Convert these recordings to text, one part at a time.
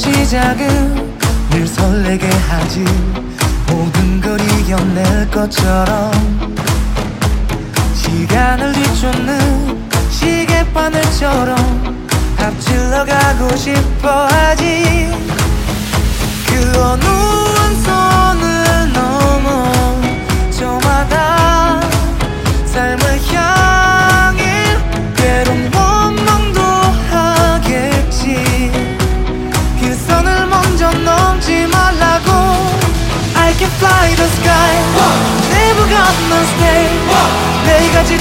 시작은 늘 설레게 하지. 모든 걸 이겨낼 것처럼 시간을 뒤쫓는 시계바늘처럼 앞질러 가고 싶어 하지. 그 어느 한선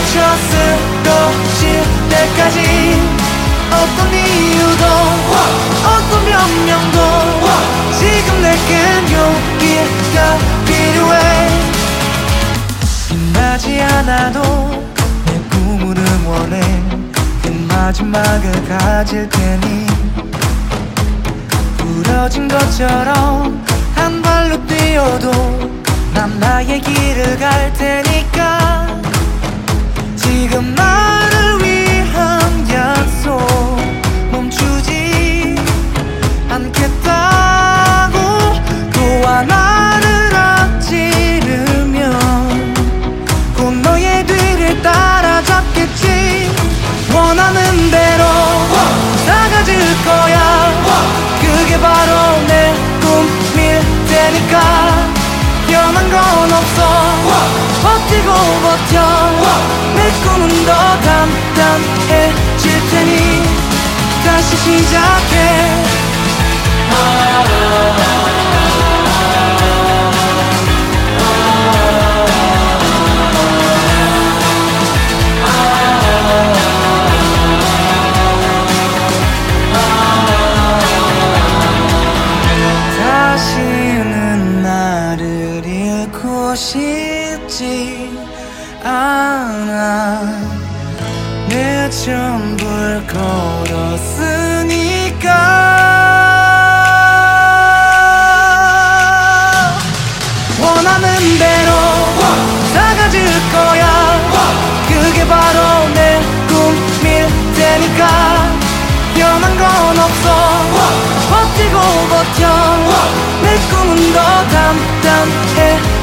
지쳐 쓰러질 때까지 어떤 이유도 어떤 변명도 지금 내겐 용기가 필요해. 빛나지 않아도 내 꿈을 응원해. 그 마지막을 가질 테니. 부러진 것처럼 버텨. 내 꿈은 더 단단해질 테니 다시 시작해. 다시는 나를 잃고 싶지 않아. 내 전부를 걸었으니까. 원하는 대로 다 가질 거야. 그게 바로 내 꿈일 테니까. 변한 건 없어. 버티고 버텨. 내 꿈은 더 시작